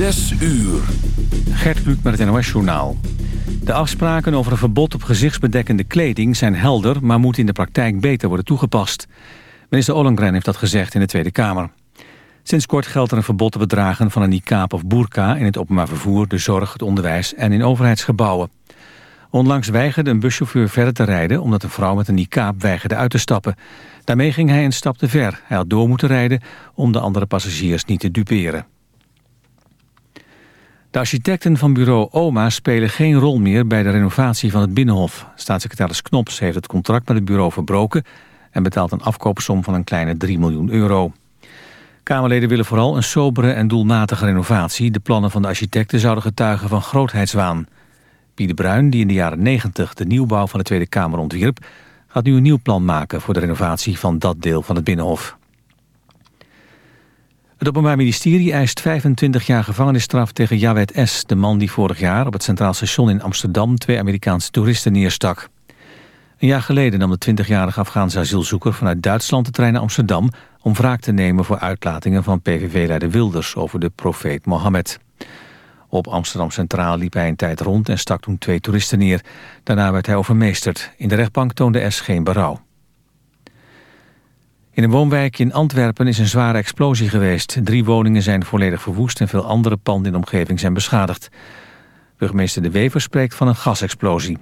Zes uur. Gert Kluk met het NOS-journaal. De afspraken over een verbod op gezichtsbedekkende kleding zijn helder... maar moeten in de praktijk beter worden toegepast. Minister Ollengren heeft dat gezegd in de Tweede Kamer. Sinds kort geldt er een verbod op het dragen van een niqab of burka... in het openbaar vervoer, de zorg, het onderwijs en in overheidsgebouwen. Onlangs weigerde een buschauffeur verder te rijden... omdat een vrouw met een niqab weigerde uit te stappen. Daarmee ging hij een stap te ver. Hij had door moeten rijden om de andere passagiers niet te duperen. De architecten van bureau OMA spelen geen rol meer bij de renovatie van het Binnenhof. Staatssecretaris Knops heeft het contract met het bureau verbroken... en betaalt een afkoopsom van een kleine 3 miljoen euro. Kamerleden willen vooral een sobere en doelmatige renovatie. De plannen van de architecten zouden getuigen van grootheidswaan. Pieter Bruin, die in de jaren 90 de nieuwbouw van de Tweede Kamer ontwierp... gaat nu een nieuw plan maken voor de renovatie van dat deel van het Binnenhof. Het Openbaar Ministerie eist 25 jaar gevangenisstraf tegen Jawed S., de man die vorig jaar op het Centraal Station in Amsterdam twee Amerikaanse toeristen neerstak. Een jaar geleden nam de 20-jarige Afghaanse asielzoeker vanuit Duitsland de trein naar Amsterdam om wraak te nemen voor uitlatingen van PVV-leider Wilders over de profeet Mohammed. Op Amsterdam Centraal liep hij een tijd rond en stak toen twee toeristen neer. Daarna werd hij overmeesterd. In de rechtbank toonde S geen berouw. In een woonwijk in Antwerpen is een zware explosie geweest. Drie woningen zijn volledig verwoest en veel andere panden in de omgeving zijn beschadigd. Burgemeester De Wever spreekt van een gasexplosie.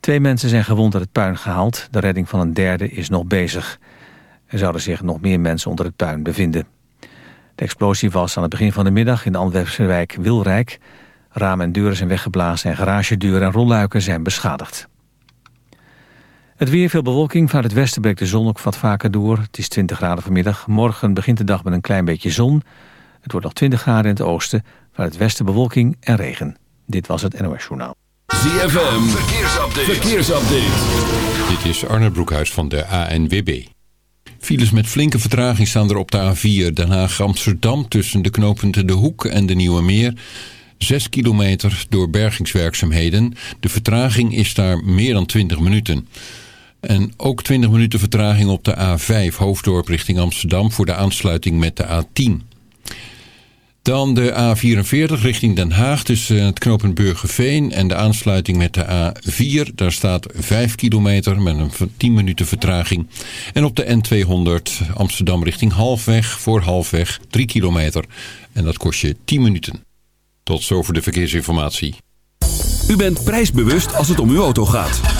Twee mensen zijn gewond uit het puin gehaald. De redding van een derde is nog bezig. Er zouden zich nog meer mensen onder het puin bevinden. De explosie was aan het begin van de middag in de Antwerpse wijk Wilrijk. Ramen en deuren zijn weggeblazen en garagedeuren en rolluiken zijn beschadigd. Het weer, veel bewolking. Vanuit het westen breekt de zon ook wat vaker door. Het is 20 graden vanmiddag. Morgen begint de dag met een klein beetje zon. Het wordt nog 20 graden in het oosten. Vanuit het westen bewolking en regen. Dit was het NOS Journaal. ZFM, verkeersupdate. verkeersupdate. Dit is Arne Broekhuis van de ANWB. Files met flinke vertraging staan er op de A4 Den Haag-Amsterdam... tussen de knooppunten De Hoek en de Nieuwe Meer... 6 kilometer door bergingswerkzaamheden. De vertraging is daar meer dan 20 minuten. En ook 20 minuten vertraging op de A5 Hoofddorp richting Amsterdam voor de aansluiting met de A10. Dan de A44 richting Den Haag tussen het knooppunt Burgerveen en de aansluiting met de A4. Daar staat 5 kilometer met een 10 minuten vertraging. En op de N200 Amsterdam richting Halfweg voor Halfweg 3 kilometer. En dat kost je 10 minuten. Tot zover de verkeersinformatie. U bent prijsbewust als het om uw auto gaat.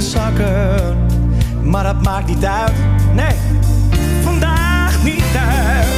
zakken. Maar dat maakt niet uit, nee, vandaag niet uit.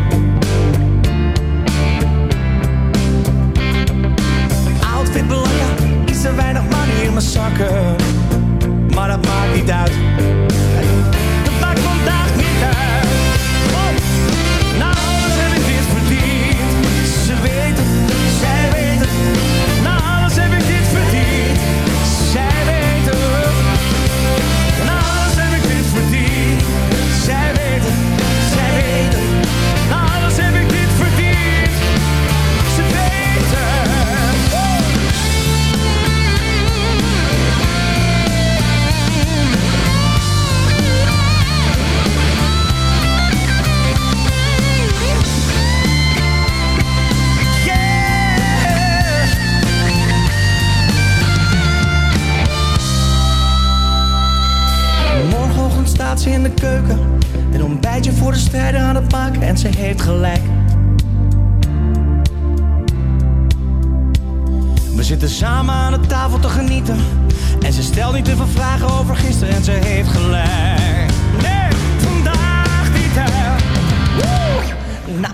mijn maar dat maakt niet uit. in de keuken. Een ontbijtje voor de strijder aan het pakken en ze heeft gelijk. We zitten samen aan de tafel te genieten. En ze stelt niet te veel vragen over gisteren en ze heeft gelijk. Nee, vandaag niet hè. Woe! Nou,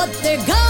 what they're going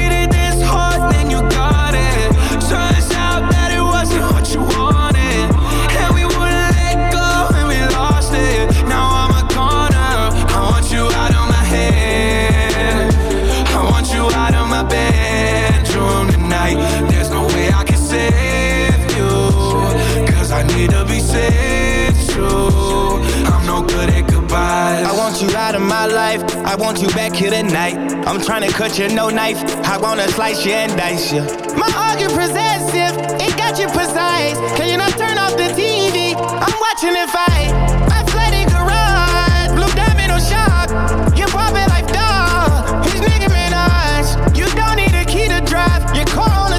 you out of my life. I want you back here tonight. I'm trying to cut you, no knife. I wanna slice you and dice you. My you possessive. It got you precise. Can you not turn off the TV? I'm watching it fight. I My flooded garage. Blue diamond on shock. You pop it like dog. He's Nicki Minaj. You don't need a key to drive. Your car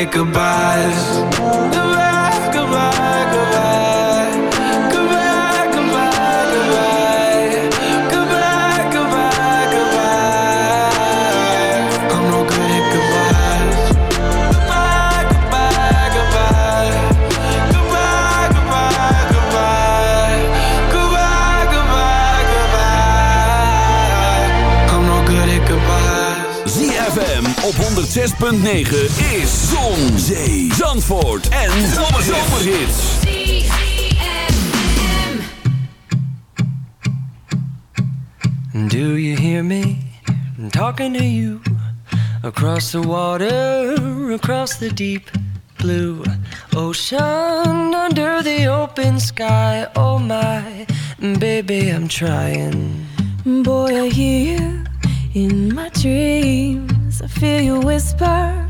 at goodbyes. ZFM op 106.9 is Zon, Zee, Zandvoort en Zomerhits. Do you hear me I'm talking to you across the water, across the deep blue ocean, under the open sky? Oh my, baby, I'm trying. Boy, I hear you in my dreams. I feel you whisper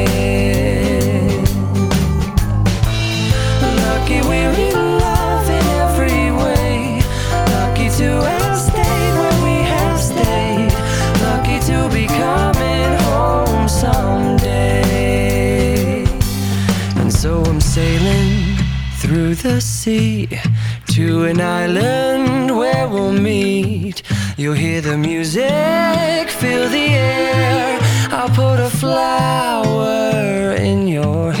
Sea to an island where we'll meet. You'll hear the music, feel the air. I'll put a flower in your hair.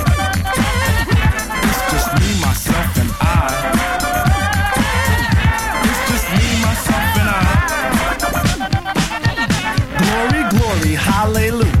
hallelujah.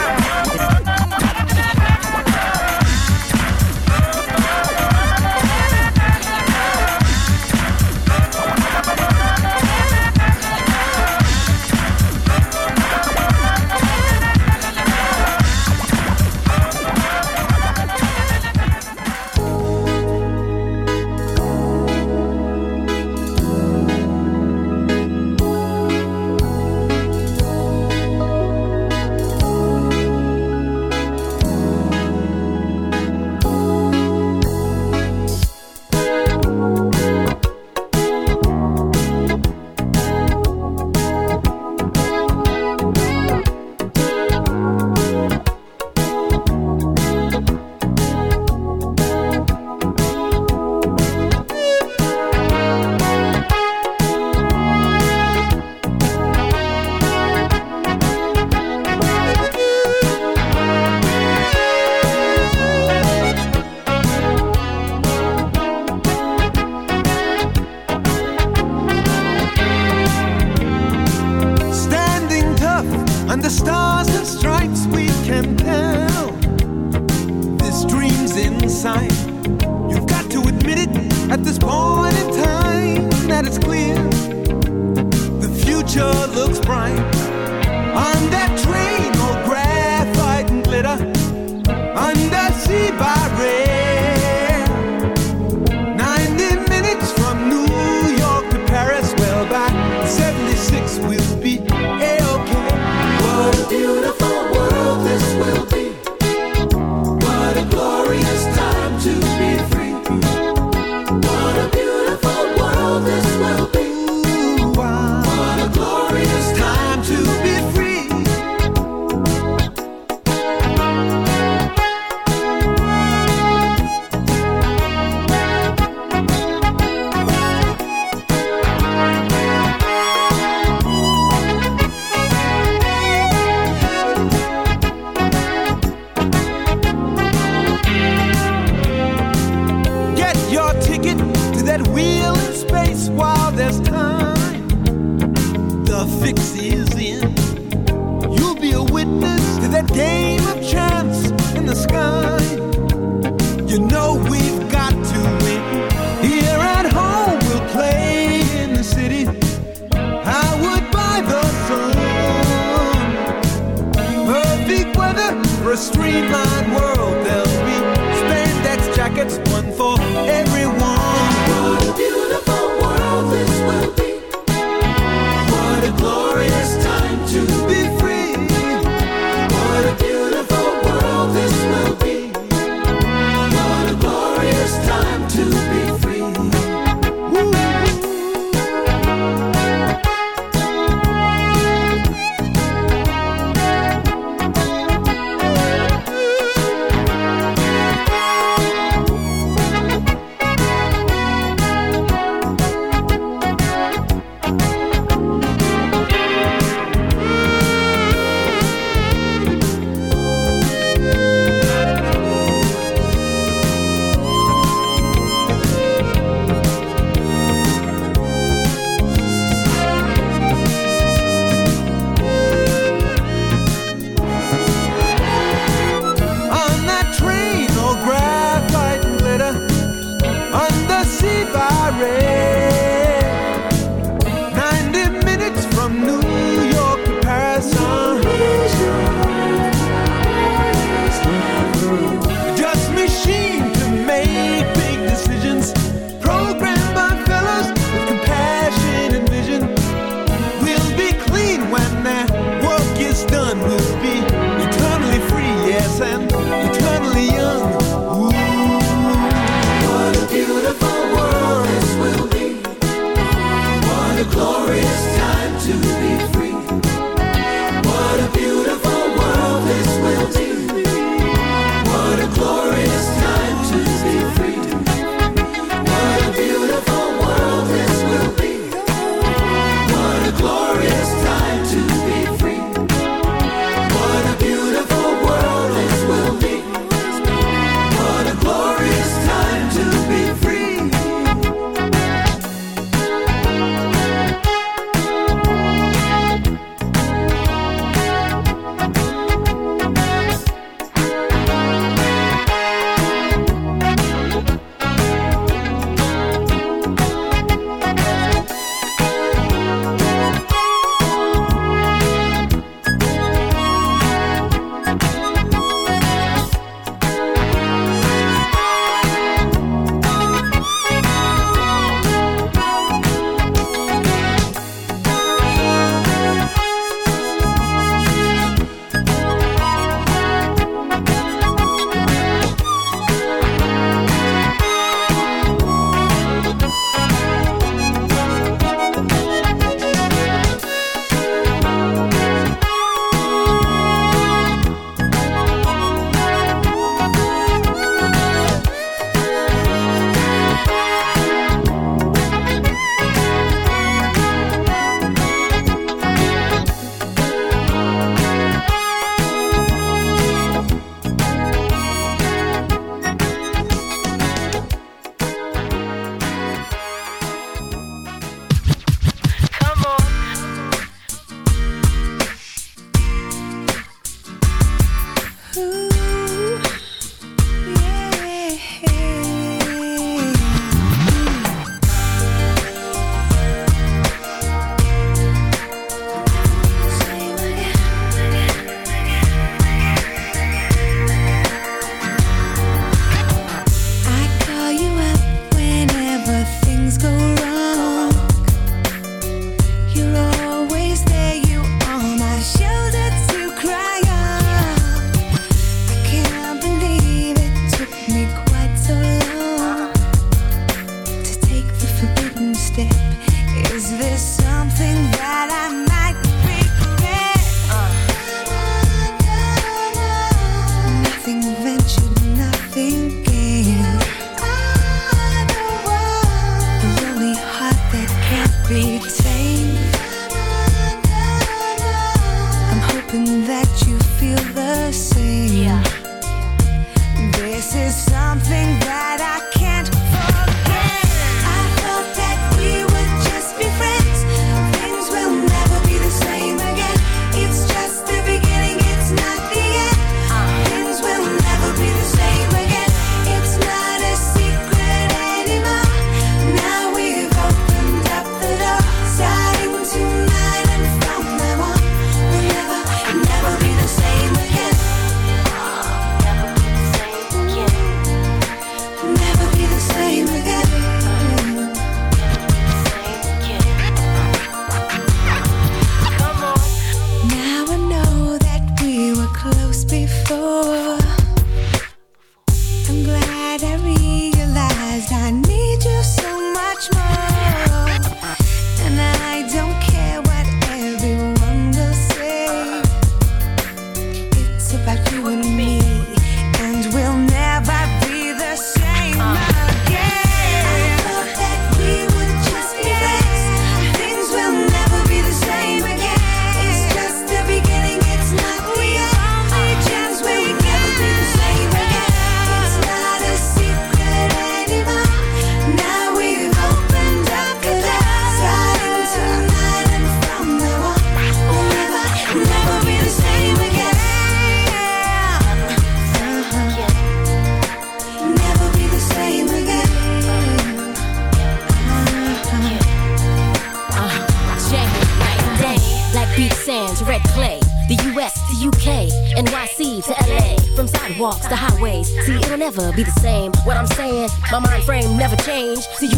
just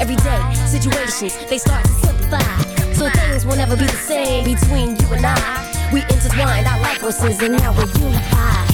everyday situations they start to simplify. So things will never be the same between you and I. We intertwined our life forces and now we're unified.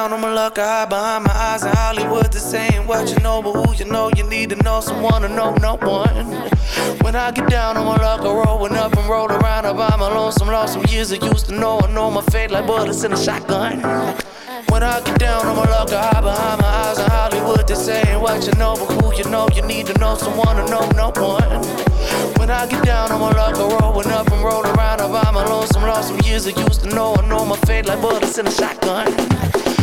Down on my luck, I hide behind my eyes in Hollywood. This ain't what you know, but who you know, you need to know someone to know no one. When I get down my luck, I rolling up and roll around. I by my lonesome, lost some years I used to know. I know my fate like bullets in a shotgun. When I get down on my luck, I hide behind my eyes in Hollywood. This ain't what you know, but who you know, you need to know someone to know no one. When I get down my luck, I rolling up and roll around. I by my lonesome, lost some years I used to know. I know my fate like bullets in a shotgun.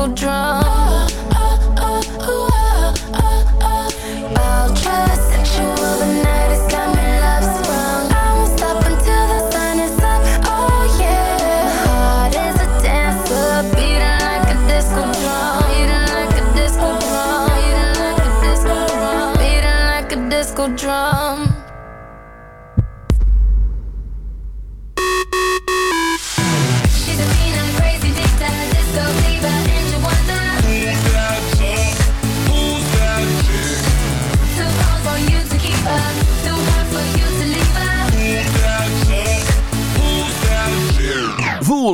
go drunk.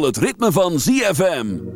het ritme van ZFM.